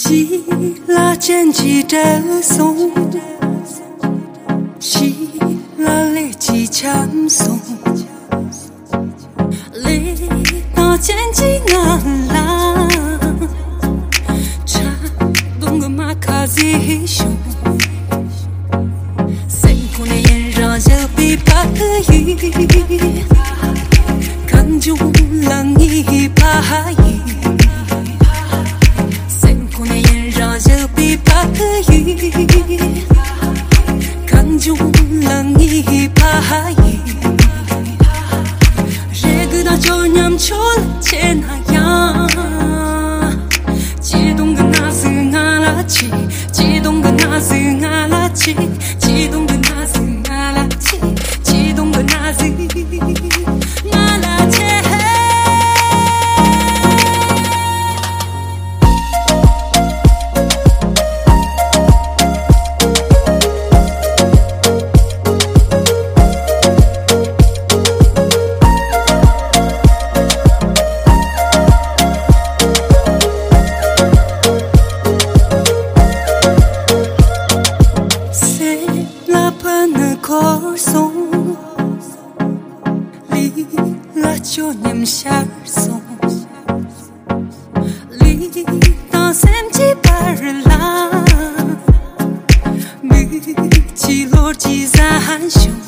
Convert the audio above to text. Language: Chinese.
喜拉剪辑着送，喜拉来几枪送，来到剪辑俺啦，唱动个马卡西熊，辛苦的人让就比巴伊，看中冷一巴伊。个大脚娘出了切那样，激动 song li la cho nem shar song li ta sem chi par la. Mi chi lor chi za han shong